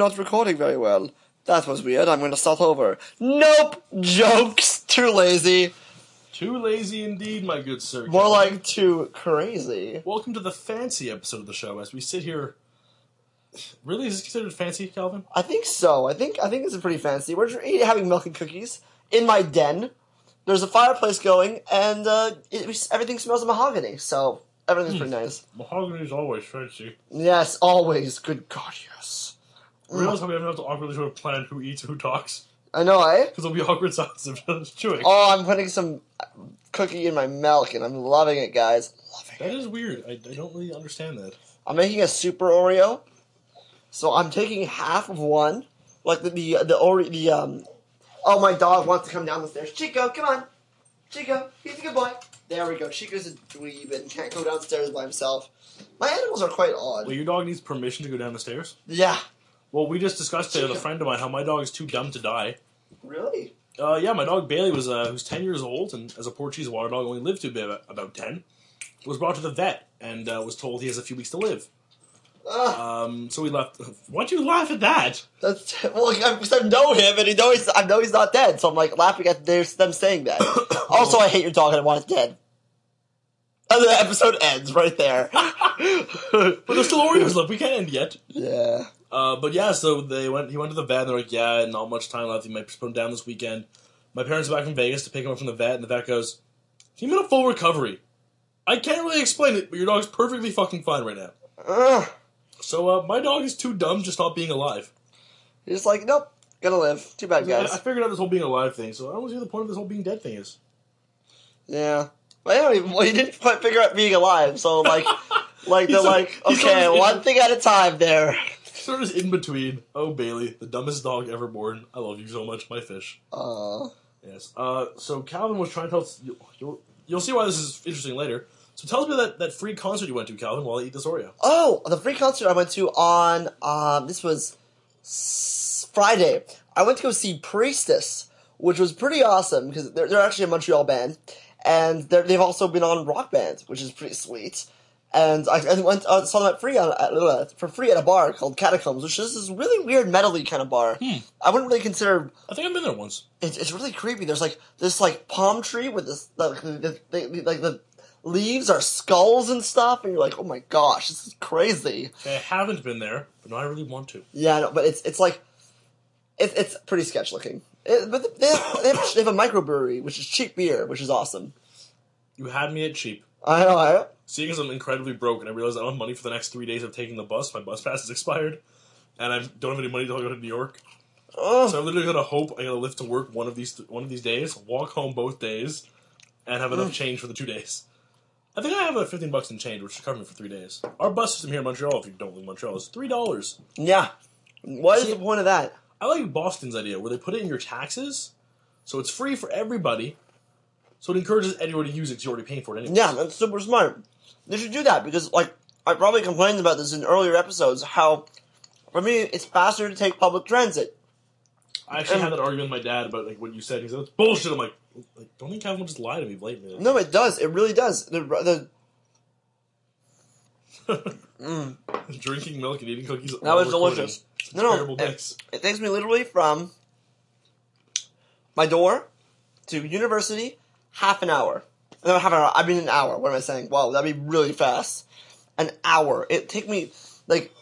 why are you not recording very well? That was weird. I'm going to start over. Nope. Jokes. Too lazy. Too lazy indeed, my good sir. More like too crazy. Welcome to the fancy episode of the show as we sit here. Really, is this considered fancy, Calvin? I think so. I think I think this is pretty fancy. We're eating, having milk and cookies in my den. There's a fireplace going, and uh, it, everything smells of mahogany. So everything's pretty nice. Mahogany is always fancy. Yes, always. Good God, yes. Realize how we haven't have to awkwardly sort of plan who eats who talks? I know, eh? Because it'll be awkward sounds of chewing. Oh, I'm putting some cookie in my milk, and I'm loving it, guys. Loving That it. is weird. I, I don't really understand that. I'm making a super Oreo, so I'm taking half of one, like the the the Oreo. The um. Oh, my dog wants to come down the stairs. Chico, come on. Chico, he's a good boy. There we go. Chico's a dweeb and can't go downstairs by himself. My animals are quite odd. Well, your dog needs permission to go down the stairs? Yeah. Well, we just discussed today with a friend of mine how my dog is too dumb to die. Really? Uh, yeah, my dog Bailey was uh, who's ten years old and as a Portuguese water dog only lived to be about, ten. Was brought to the vet and uh, was told he has a few weeks to live. Um, so we left. Why'd you laugh at that? that's well. I, because I know him, and he know he's, I know he's not dead. So I'm like laughing at their, them saying that. also, I hate your dog, and I want it dead. And the episode ends right there. But there's still Oreos left. We can't end yet. yeah. Uh, but yeah, so they went. He went to the vet. and They're like, yeah, not much time left. He might put him down this weekend. My parents are back from Vegas to pick him up from the vet, and the vet goes, "He made a full recovery." I can't really explain it, but your dog's perfectly fucking fine right now. Ugh. So uh, my dog is too dumb just not being alive. He's like, nope, gonna live. Too bad, I, guys. I figured out this whole being alive thing, so I don't see what the point of this whole being dead thing is. Yeah. But anyway, well, he didn't quite figure out being alive, so like, like they're like, he's okay, always- one thing at a time there. Sort of in between. Oh, Bailey, the dumbest dog ever born. I love you so much, my fish. Uh, Yes. Uh, so Calvin was trying to tell. You'll, you'll, you'll see why this is interesting later. So tell us about that, that free concert you went to, Calvin, while I eat this Oreo. oh, the free concert I went to on um, this was s- Friday. I went to go see Priestess, which was pretty awesome because they're, they're actually a Montreal band, and they've also been on Rock Band, which is pretty sweet. And I, I went uh, saw them at free on, at, uh, for free at a bar called Catacombs, which is this really weird metally kind of bar. I wouldn't really consider I think I've been there once. it's, it's really creepy. There's like this like palm tree with this like the, the, the, like the leaves are skulls and stuff, and you're like, oh my gosh, this is crazy. I haven't been there, but now I really want to. Yeah, no, but it's it's like it's it's pretty sketch looking. It, but they have, they, have, they have a microbrewery, which is cheap beer, which is awesome. You had me at cheap. I know. I, Seeing as I'm incredibly broke and I realize I don't have money for the next three days of taking the bus, my bus pass is expired, and I don't have any money to go to New York. oh, So I'm literally gonna hope I get a lift to work one of these one of these days, walk home both days, and have enough change for the two days. I think I have about fifteen bucks in change, which should cover me for three days. Our bus system here in Montreal, if you don't live in Montreal, is three dollars. yeah. What is See- the point of that? I like Boston's idea where they put it in your taxes, so it's free for everybody. So it encourages everyone to use it because you're already paying for it anyway. Yeah, that's super smart. They should do that because, like, I probably complained about this in earlier episodes. How, for me, it's faster to take public transit. I actually had that argument with my dad about like what you said. He said it's bullshit. I'm like, like don't think Kevin will just lie to me blatantly. No, it does. It really does. The, the, Mm. Drinking milk and eating cookies. That was delicious. No, no, it- It takes me literally from my door to university half an hour. No, half an hour. I mean an hour. What am I saying? Wow, that'd be really fast. An hour. It'd take me like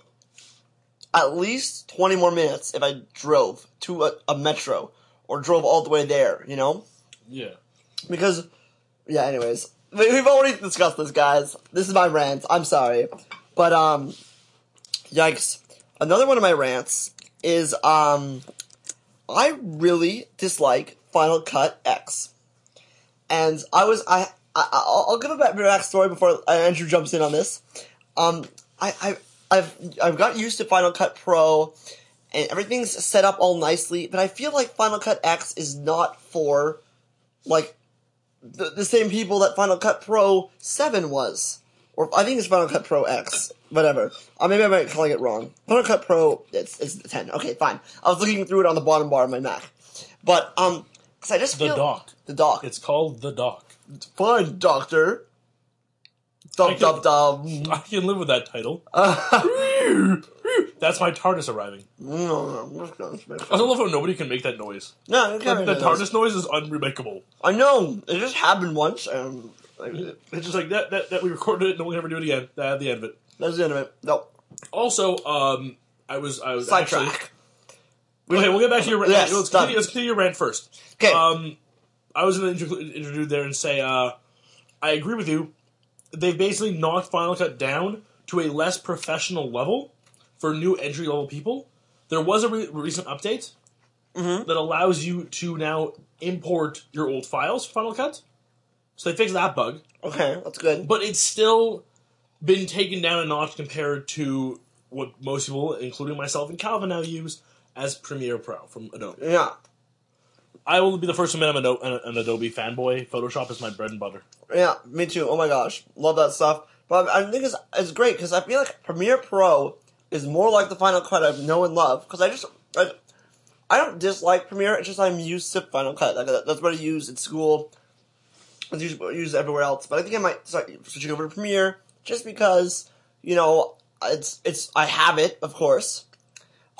at least twenty more minutes if I drove to a, a metro or drove all the way there. You know, Yeah. because yeah. Anyways, we've already discussed this, guys. This is my rant. I'm sorry, but um, yikes. Another one of my rants is um, I really dislike Final Cut X, and I was I. I I'll, I'll give a bit of backstory before Andrew jumps in on this. Um, I, I I've I've got used to Final Cut Pro, and everything's set up all nicely. But I feel like Final Cut X is not for like the, the same people that Final Cut Pro 7 was. Or I think it's Final Cut Pro X. Whatever. Uh, maybe I might be calling it wrong. Final Cut Pro, it's, it's 10. Okay, fine. I was looking through it on the bottom bar of my Mac. But, um, cause I just The feel... dock. The dock. It's called the dock. fine, doctor. I Dum can- dum dum. I can live with that title. Uh, That's my TARDIS arriving. No, no, I'm just gonna love how nobody can make that noise. No, you The, TARDIS noise is unremakeable. I know. It just happened once, and like, It's just like that, that, that we recorded it, no one can ever do it again. At the end of it. that's the end of it. No. Also, um, I was I was actually Sidetrack. okay. We'll get back to your rant. Yes, let's, done. let's continue your rant first. Okay. Um, I was going to introduce there and say uh, I agree with you. They've basically knocked Final Cut down to a less professional level for new entry level people. There was a re- recent update Mm-hmm. that allows you to now import your old files for Final Cut. So they fixed that bug, okay, that's good. but it's still been taken down a notch compared to what most people, including myself and Calvin, now use as Premiere Pro from Adobe. Yeah. I will be the first to admit I'm an, an Adobe fanboy. Photoshop is my bread and butter. Yeah, me too. Oh my gosh, love that stuff. But I think it's, it's great because I feel like Premiere Pro is more like the Final Cut I know and love. Because I just I, I don't dislike Premiere. It's just I'm used to Final Cut. Like that's what I use at school. It's used, used everywhere else. But I think I might start switching over to Premiere just because you know it's it's I have it of course.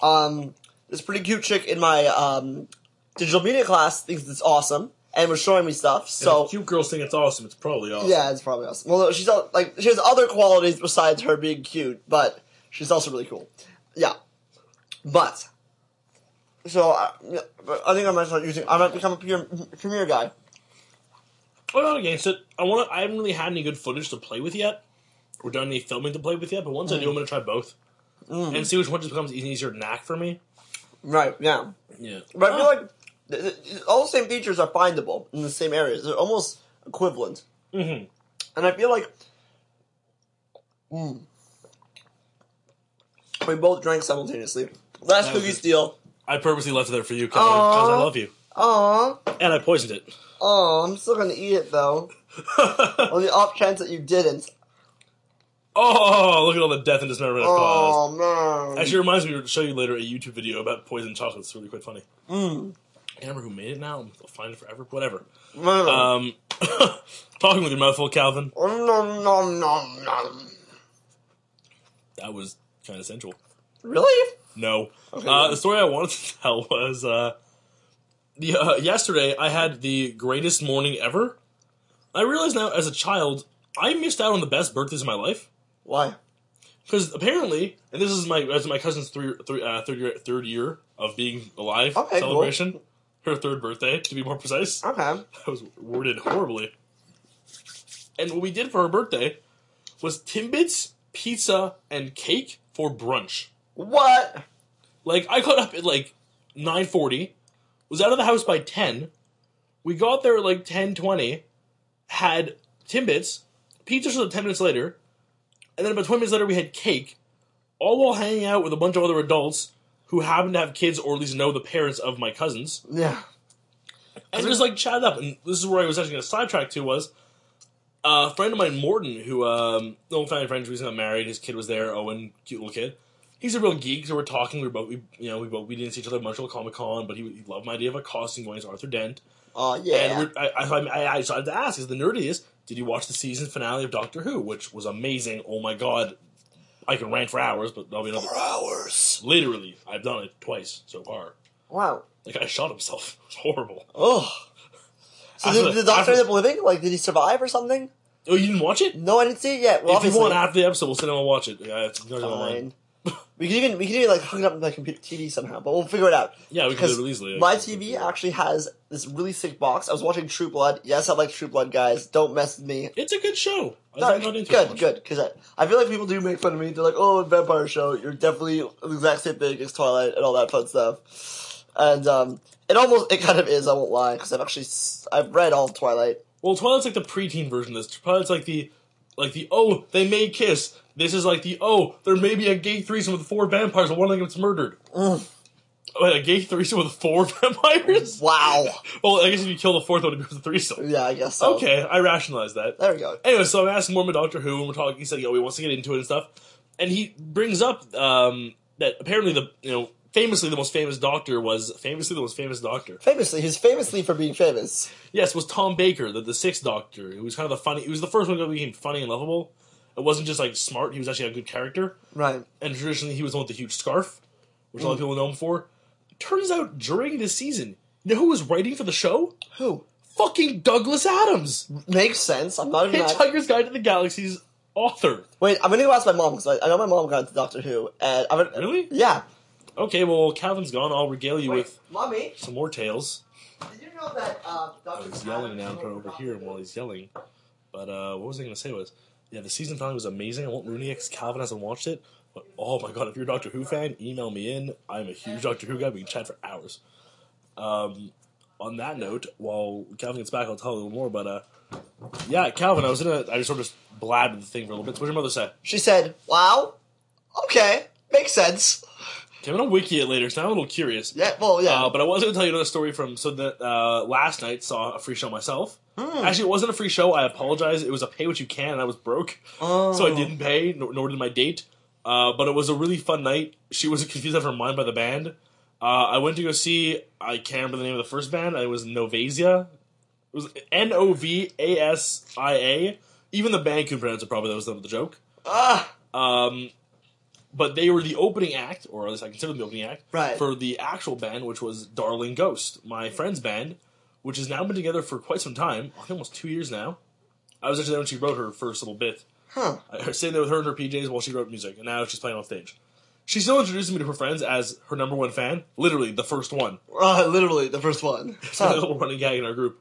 Um, this pretty cute chick in my um, digital media class thinks it's awesome and was showing me stuff. So cute girls think it's awesome. It's probably awesome. yeah, it's probably awesome. Well, she's like she has other qualities besides her being cute, but she's also really cool. Yeah, but so I, I think I might start using. I might become a Premiere, Premiere guy. I'm not against it. I want. to I haven't really had any good footage to play with yet, or done any filming to play with yet. But once I do, I'm going to try both and see which one just becomes an easier knack for me. Right. Yeah. Yeah, But I feel like all the same features are findable in the same areas. They're almost equivalent. hmm And I feel like mm, we both drank simultaneously. Last That was cookie it. steal. I purposely left it there for you because I Aw. love you, Aw, and I poisoned it. aw, I'm still gonna eat it though. On the off chance that you didn't. oh, look at all the death and dismemberment I've caused. Oh man. Actually, it reminds me to show you later a YouTube video about poisoned chocolate. It's really quite funny. Mm. I can't remember who made it now. I'll find it forever. Whatever. Mm. Um, talking with your mouth full, Calvin. Nom, nom, nom, nom. That was kind of sensual. Really? No. Okay, uh, the story I wanted to tell was uh, the uh, yesterday I had the greatest morning ever. I realize now, as a child, I missed out on the best birthdays of my life Why? because apparently, and this is my as my cousin's three, three, uh, third year third year of being alive Okay, cool. celebration. Her third birthday, to be more precise. Okay. I was worded horribly. And what we did for her birthday was Timbits, pizza, and cake for brunch. What? Like I got up at like nine forty, was out of the house by ten. We got there at like ten twenty, had Timbits, pizza up ten minutes later, and then about twenty minutes later we had cake, all while hanging out with a bunch of other adults who happened to have kids or at least know the parents of my cousins, Yeah. and just like chatted up. And this is where I was actually going to sidetrack to was a friend of mine, Morton, who um, old family friend, recently got married. His kid was there. Owen, cute little kid. He's a real geek. So we're talking. We were both, we, you know, we both we didn't see each other much at Comic Con, but he, he loved my idea of a costume going as Arthur Dent. Oh yeah. And we're, I, I, I, I decided to ask, is the nerdiest, did you watch the season finale of Doctor Who, which was amazing? Oh my god, I can rant for hours, but that'll be another. hours. Literally, I've done it twice so far. Wow. The guy shot himself. It was horrible. Oh. So did, the- doctor end up living? Like, did he survive or something? Oh, you didn't watch it? No, I didn't see it yet. Well, if you obviously, want after the episode, we'll sit down and watch it. Yeah, it's fine. we can even we can even like hook it up to my computer TV somehow, but we'll figure it out. Yeah, we can do it easily. My TV actually has this really sick box. I was watching True Blood. Yes, I like True Blood, guys. Don't mess with me. It's a good show. I No, not into good, good. Because I, I feel like people do make fun of me. They're like, "Oh, vampire show. You're definitely the exact same thing as Twilight and all that fun stuff." And um, it almost it kind of is. I won't lie because I've actually I've read all of Twilight. Well, Twilight's like the preteen version of this. Twilight's like the, like the oh they may kiss. This is like the oh there may be a gay threesome with four vampires, but one of them gets murdered. Mm. Wait, a gay threesome with four vampires? Wow. Well, I guess if you kill the fourth one, it becomes a threesome. Yeah, I guess so. Okay, I rationalized that. There we go. Anyway, so I'm asking more about Doctor Who, and we're talking. He said, "Yo, he wants to get into it and stuff," and he brings up um, that apparently the you know famously the most famous Doctor was famously the most famous Doctor. Famously, he's famously for being famous. Yes, was Tom Baker, the, the sixth Doctor, who was kind of the funny. He was the first one that became funny and lovable. It wasn't just like smart; he was actually a good character. Right. And traditionally, he was the one with the huge scarf, which a lot of people know him for. Turns out during this season, you know who was writing for the show? Who? Fucking Douglas Adams, Makes sense. I'm not even. Hitchhiker's Guide to the Galaxy's author. Wait, I'm gonna go ask my mom because I, I know my mom got into Doctor Who, and I'm gonna. Really? Yeah. Okay, well, Calvin's gone. I'll regale you with mommy, some more tales. did you know that uh, I Doctor? was yelling now and trying to overhear him while he's yelling. But uh, what was I going to say was, yeah, the season finale was amazing. I won't ruin it because Calvin hasn't watched it. But oh my god, if you're a Doctor Who fan, email me in. I'm a huge Doctor Who guy. We can chat for hours. Um, on that note, while Calvin gets back, I'll tell you a little more. But uh, yeah, Calvin, I was in a, I just sort of blabbed the thing for a little bit. So what did your mother say? She said, "Wow, okay, makes sense." Okay, I'm gonna wiki it later, so I'm a little curious. Yeah. Well, yeah. Uh, but I was to tell you another story from so that uh, last night saw a free show myself. Hmm. Actually, it wasn't a free show. I apologize. It was a pay what you can, and I was broke, oh. so I didn't pay, nor, nor did my date. Uh, but it was a really fun night. She was confused out of her mind by the band. Uh, I went to go see. I can't remember the name of the first band. It was Novasia. It was N O V A S I A. Even the band couldn't pronounce it Probably That was the, the joke. Ah. Um, but they were the opening act, or at least I consider them the opening act, Right. for the actual band, which was Darling Ghost, my friend's band, which has now been together for quite some time, almost two years now. I was actually there when she wrote her first little bit. Huh. I was sitting there with her in her PJs while she wrote music, and now she's playing on stage. She still introduces me to her friends as her number one fan, literally the first one. Uh, literally the first one. It's a little running gag in our group.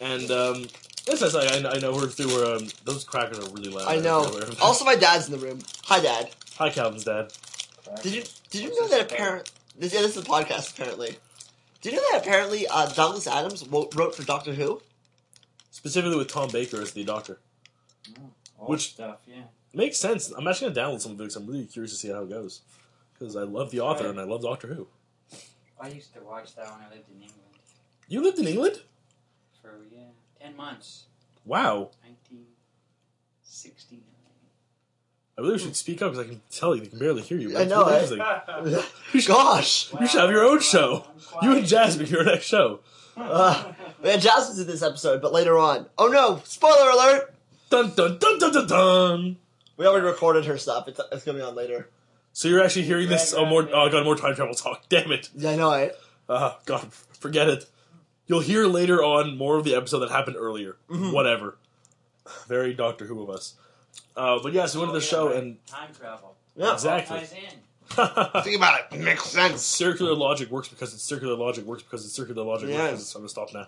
And um, it's nice, I, I know her through her. Um, those crackers are really loud. I know Also, my dad's in the room. Hi, Dad. Hi, Calvin's dad. Did you did you know that apparent? This, yeah, this is a podcast. Apparently, did you know that apparently uh, Douglas Adams wo- wrote for Doctor Who? Specifically with Tom Baker as the doctor. All Which- stuff, yeah. Makes sense. I'm actually gonna download some of it because I'm really curious to see how it goes. Because I love the author and I love Doctor Who. I used to watch that when I lived in England You lived in England? for yeah ten months, Wow. nineteen sixty nine. I really should speak up because I can tell you, they can barely hear you. I know, Really interesting. Gosh, You should have your own show. You and Jasmine, your next show. uh, man, Jasmine's in this episode, but later on. Oh no! Spoiler alert! Dun dun dun dun dun dun. We already recorded her stuff. It's, it's gonna be on later. So you're actually hearing this? Oh, more. Oh, God, more time travel talk. Damn it. Yeah, I know. I Uh, God, forget it. You'll hear later on more of the episode that happened earlier. Mm-hmm. Whatever. Very Doctor Who of us. Uh, but yes, we went to the show and time travel. yeah. exactly. Ties in. Think about it. Makes sense. circular logic works because it's circular logic works because it's circular logic works Yeah. because it's, I'm gonna stop now.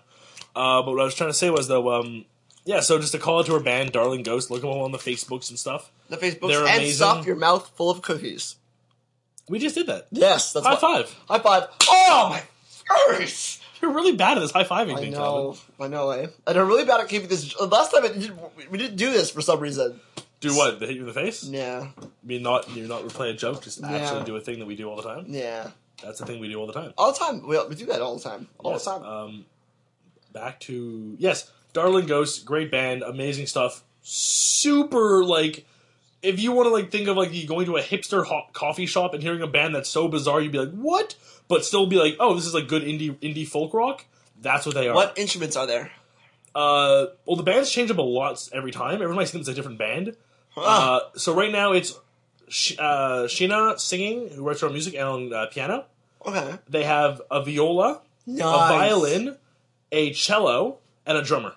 Uh, but what I was trying to say was though, um, yeah. So just to call it to our band, Darling Ghost. Look them all on the Facebooks and stuff. The Facebooks They're and amazing. stuff your mouth full of cookies. We just did that. Yes, that's High what- five. High five. Oh my face! You're really bad at this high fiving I thing, Calvin. know, I know, eh? And I'm really bad at keeping this. Last time it did, we didn't do this for some reason. Do what? They hit you in the face? Yeah, I mean, not you're not play a joke. Just actually do a thing that we do all the time. yeah, That's the thing we do all the time. all the time. We, we do that all the time, all Yes, the time. Um, back to yes, Darling Ghost, great band, amazing stuff. Super like, if you want to like think of like you going to a hipster hot coffee shop and hearing a band that's so bizarre, you'd be like, what? But still be like, oh, this is like good indie indie folk rock. That's what they are. what instruments are there? Uh, well, the bands change up a lot every time. Every time I see them, it's a different band. Uh, so right now it's Sh- uh, Sheena singing, who writes our music, and on uh, piano. okay, They have a viola, nice. a violin, a cello, and a drummer.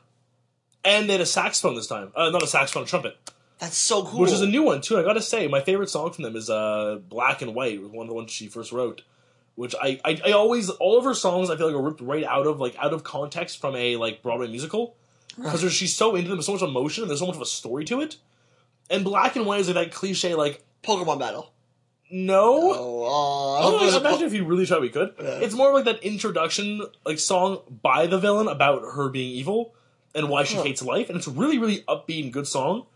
And they had a saxophone this time. Uh, not a saxophone, a trumpet. That's so cool. Which is a new one, too. I gotta say, my favorite song from them is uh, Black and White, was one of the ones she first wrote. Which I, I, I always, all of her songs I feel like are ripped right out of, like, out of context from a, like, Broadway musical. Because she's so into them, there's so much emotion, and there's so much of a story to it. And Black and White is like that cliche, like, Pokemon battle. no, Oh, uh, Oh, hopefully it's a imagine po- if you really tried, we could. Yeah. It's more like that introduction, like song by the villain about her being evil and why she Huh. hates life, and it's a really, really upbeat and good song,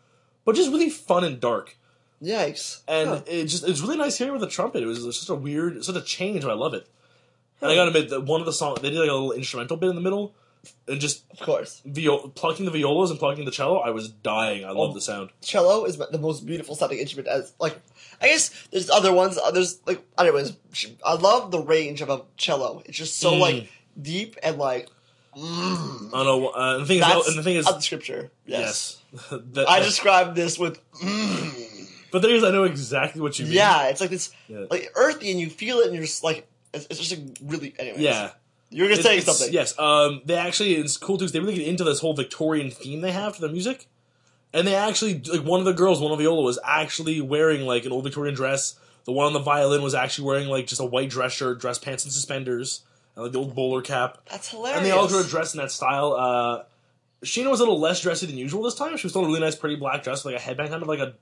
but just really fun and dark. Yikes! And Huh. it just it's really nice hearing with the trumpet. It was just a weird, such a change, but I love it. And I gotta admit that one of the songs they did like a little instrumental bit in the middle, and just of course, viol- plucking the violas and plucking the cello. I was dying. I love Oh. the sound. cello is the most beautiful sounding instrument. As like, I guess there's other ones. There's like, anyways, I love the range of a cello. It's just so Mm. like deep and like mm. I don't know. Uh, the thing is, That's and the thing is, the scripture. Yes. yes. That- I described this with. Mm. but the thing is, I know exactly what you mean. Yeah, it's like this, Yeah. like earthy, and you feel it, and you're just like, it's, it's just like really. Anyways, Yeah. You were gonna It's- say something. Yes. Um, they actually, it's cool too. 'cause They really get into this whole Victorian theme they have to their music, and they actually like one of the girls, one of the Viola, was actually wearing like an old Victorian dress. The one on the violin was actually wearing like just a white dress shirt, dress pants, and suspenders, and like the old bowler cap. That's hilarious. And they all were dressed in that style. Uh, Sheena was a little less dressy than usual this time. She was still in a really nice, pretty black dress with like a headband, kind of like a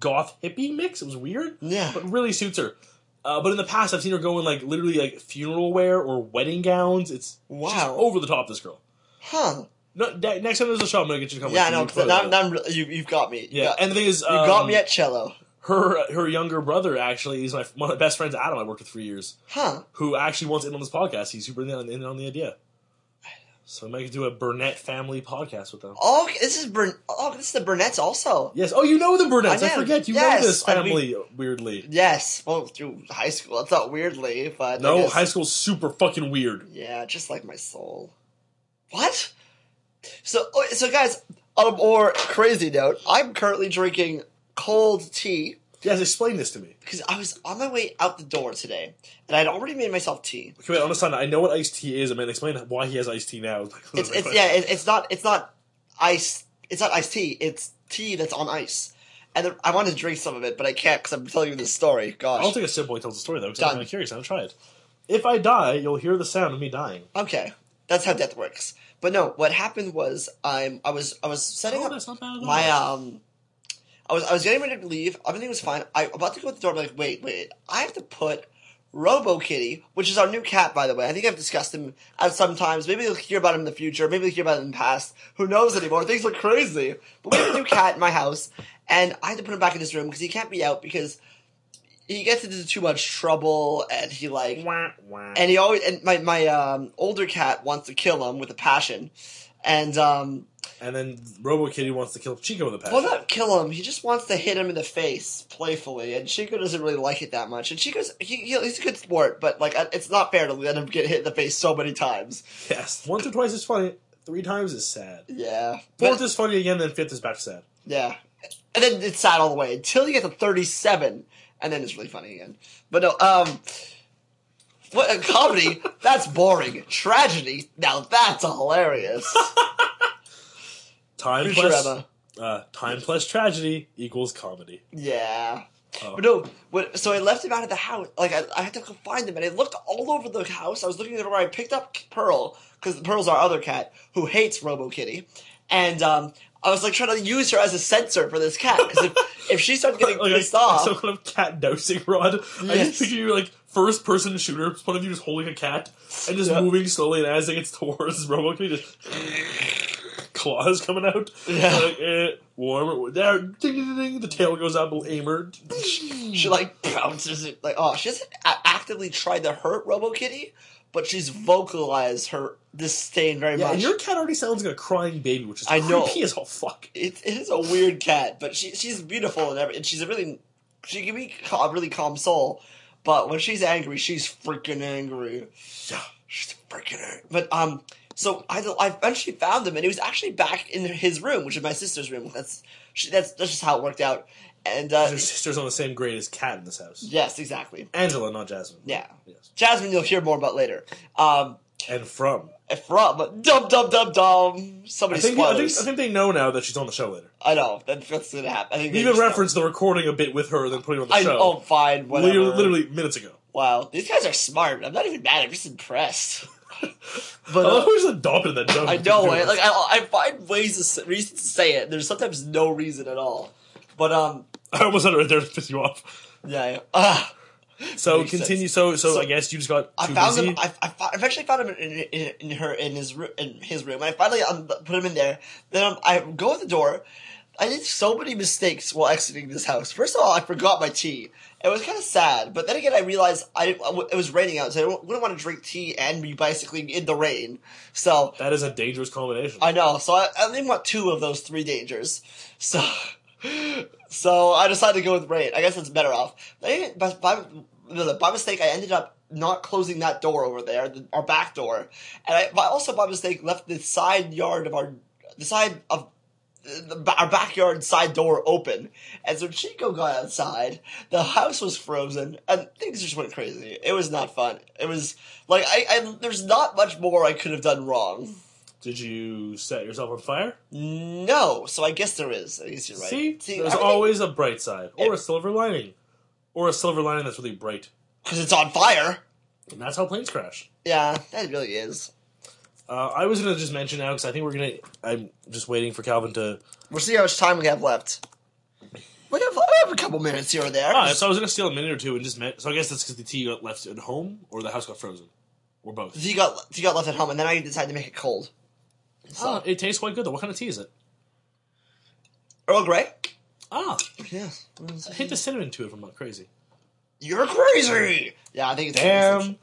goth hippie mix. It was weird Yeah. but really suits her. Uh, but in the past, I've seen her go in like literally like funeral wear or wedding gowns. It's she's Wow. over the top. This girl. Huh. No, ne- next time there's a show, I'm gonna get you to come. Yeah, with no, me. because now, now I'm you, you've got me. yeah. You, and the thing is, you got um, me at cello. her her younger brother actually is my one of my best friends, Adam. I worked with for years, Huh. who actually wants in on this podcast. He's super in on, in on the idea. So I might do a Burnett family podcast with them. Oh, this is Burn. Oh, this is the Burnett's also. Yes. Oh, you know the Burnetts. I I, forget you Yes, know this I family uh, weirdly. Yes. Well, through high school. That's not weirdly, but No, high school's super fucking weird. Yeah, just like my soul. What? So, oh, so guys, um, on a more crazy note, I'm currently drinking cold tea Yes, explain this to me. because I was on my way out the door today, and I'd already made myself tea. Okay, wait, on the I know what iced tea is. I mean, explain why he has iced tea now. It's, it's yeah, it, it's not, it's not ice, it's not iced tea. It's tea that's on ice, and I wanted to drink some of it, but I can't because I'm telling you this story. Gosh. I'll take a sip while he tells the story though, because I'm curious. I'm gonna try it. If I die, you'll hear the sound of me dying. Okay, that's how death works. But no, what happened was I'm I was I was setting Oh, up that's not bad at all. my um. I was I was getting ready to leave. Everything was fine. I about to go out the door. I'm like, wait, wait. I have to put Robo Kitty, which is our new cat, by the way. I think I've discussed him at some times. Maybe you'll hear about him in the future. Maybe you'll hear about him in the past. Who knows anymore? Things look crazy. But we have a new cat in my house, and I had to put him back in his room because he can't be out because he gets into too much trouble, and he like Wah, wah. and he always and my my um, older cat wants to kill him with a passion, and um, And then Robo Kitty wants to kill Chico with a passion. well, not kill him. He just wants to hit him in the face playfully, and Chico doesn't really like it that much. And Chico's he, he, he's a good sport, but like it's not fair to let him get hit in the face so many times. Yes, once or twice is funny. Three times is sad. Yeah, Fourth but, is funny again, then fifth is back to sad. yeah, and then it's sad all the way until you get to thirty-seven, and then it's really funny again. But no, um. What a comedy? That's boring. Tragedy? Now that's hilarious. Time plus uh, time plus tragedy equals comedy. Yeah. Oh. But no, what, so I left him out of the house. Like, I, I had to go find him, and I looked all over the house. I was looking everywhere. I picked up Pearl, because Pearl's our other cat, who hates Robo Kitty. And um, I was like trying to use her as a sensor for this cat, because if, if she starts getting Like pissed a, off. some kind of cat dosing rod. I just picture you like first person shooter, point of view, just holding a cat and just Yeah. moving slowly, and as it gets towards Robo Kitty, just claws coming out. Yeah. Like, eh, warmer. There, ding, ding, ding, ding, the tail goes up, aimer. she like bounces it. Like, oh, she hasn't actively tried to hurt Robo Kitty, but she's vocalized her disdain very Yeah, much. and your cat already sounds like a crying baby, which is I know. creepy as all fuck. it, it is a weird cat, but she she's beautiful and every, and she's a really she can be a really calm soul, but when she's angry, she's freaking angry. Yeah. She's freaking angry. But um, so I I eventually found him, and he was actually back in his room, which is my sister's room. That's she, that's that's just how it worked out. And uh, Your sister's on the same grade as Cat in this house. yes, exactly. Angela, not Jasmine. Yeah, Yes. Jasmine, you'll hear more about later. Um, And from. from dum dum dum dum. I Somebody think, I, think. I think they know now that she's on the show later. I know that, that's gonna happen. I think even just know. the recording a bit with her, then putting it on the I, show. oh, fine, whatever. literally, literally minutes ago. Wow, these guys are smart. I'm not even mad. I'm just impressed. But uh, we just adopted that joke. I know, right? Like I, I find ways, to, reasons to say it. There's sometimes no reason at all. But um, I almost had it right there to piss you off. yeah. yeah. Ah, So continue. So, so So, I guess you just got I found busy. him. I, I, I eventually found him in, in, in her in his room. In his room. And I finally um, put him in there. Then I go at the door. I did so many mistakes while exiting this house. First of all, I forgot my tea. It was kind of sad, but then again, I realized I it was raining out, so I wouldn't want to drink tea and be bicycling in the rain. So that is a dangerous combination. I know. So I, I only want two of those three dangers. So, so I decided to go with rain. I guess it's better off. But by by mistake, I ended up not closing that door over there, the, our back door, and I, I also by mistake left the side yard of our, the side of the, our backyard side door open, and so Chico got outside. The house was frozen, and things just went crazy. It was not fun. It was like I, I there's not much more I could have done wrong. Did you set yourself on fire? No, so I guess there is. I guess you're right. See, there's everything- always a bright side or a silver lining, or a silver lining that's really bright, because it's on fire. and that's how planes crash. Yeah, that really is. Uh, I was gonna just mention now because I think we're gonna. I'm just waiting for Calvin to. We'll see how much time we have left. We have, we have a couple minutes here or there. Ah, so I was gonna steal a minute or two and just. Me- so I guess that's because the tea got left at home or the house got frozen, or both. He got he got left at home, and then I decided to make it cold. So, Ah, it tastes quite good though. What kind of tea is it? Earl Grey. Ah, Yeah, a hint of cinnamon to it if I'm not crazy. you're crazy. Yeah, I think it's Damn.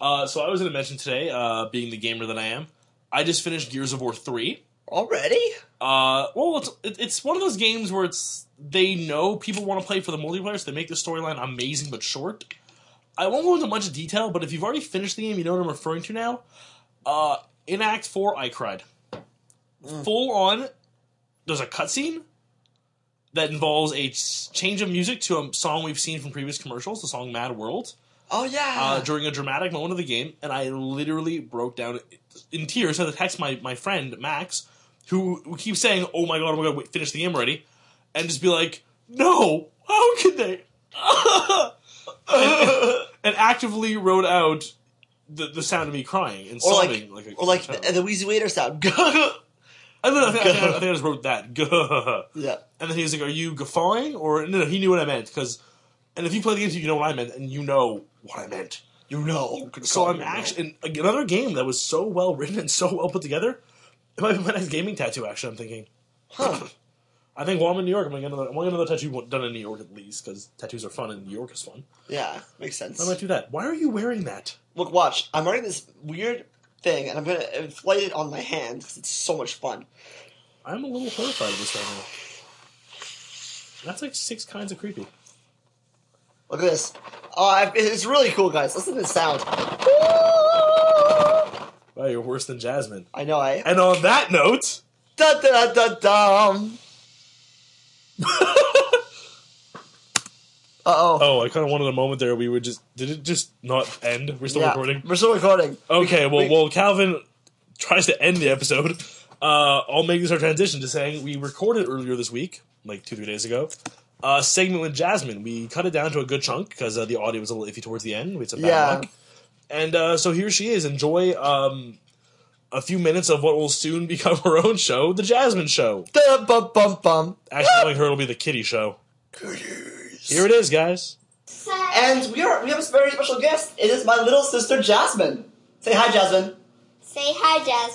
Uh, so I was gonna mention today, uh, being the gamer that I am, I just finished Gears of War three. already. Uh, well, it's it, it's one of those games where it's they know people want to play for the multiplayer, so they make the storyline amazing but short. I won't go into much detail, but if you've already finished the game, you know what I'm referring to now. Uh, in Act Four, I cried. Full on. There's a cutscene that involves a change of music to a song we've seen from previous commercials, the song "Mad World." Oh yeah. uh, during a dramatic moment of the game, and I literally broke down in tears. I had to text my, my friend Max, who, who keeps saying, "Oh my god, oh my god, wait, finish the game already," and just be like, "No, how could they?" and, and actively wrote out the, the sound of me crying and or sobbing like, a, or like the, the Wheezy Waiter sound. I, don't know, I, think, I, think, I think I just wrote that. yeah. And then he was like, "Are you guffawing?" Or no, no, he knew what I meant because. And if you play the game, you know what I meant, and you know what I meant. You know. So I'm actually in another game that was so well written and so well put together. It might be my next gaming tattoo. Actually, I'm thinking. Huh. I think while I'm in New York, I'm gonna get another, I'm gonna get another tattoo done in New York at least because tattoos are fun and New York is fun. Yeah, makes sense. I might do that. Why are you wearing that? Look, watch. I'm wearing this weird thing, and I'm gonna inflate it on my hand because it's so much fun. I'm a little horrified of this right now. That's like six kinds of creepy. Look at this. Oh, it's really cool, guys. Listen to the sound. Wow, you're worse than Jasmine. I know. I. And on that note, Da da da dum. Uh oh. oh, I kind of wanted a moment there. We would just did it just not end? We're still yeah, recording. We're still recording. Okay, well, we- while Calvin tries to end the episode, uh, I'll make this our transition to saying we recorded earlier this week, like two, three days ago, a segment with Jasmine. We cut it down to a good chunk because uh, the audio was a little iffy towards the end. We had some bad Yeah. luck. And uh, so here she is. Enjoy um, a few minutes of what will soon become her own show, The Jasmine Show. Da bum bum bum. Actually, knowing her, it'll be The Kitty Show. Here it is, guys. And we are we have a very special guest. It is my little sister Jasmine. Say hi, Jasmine. Say hi, Jazz.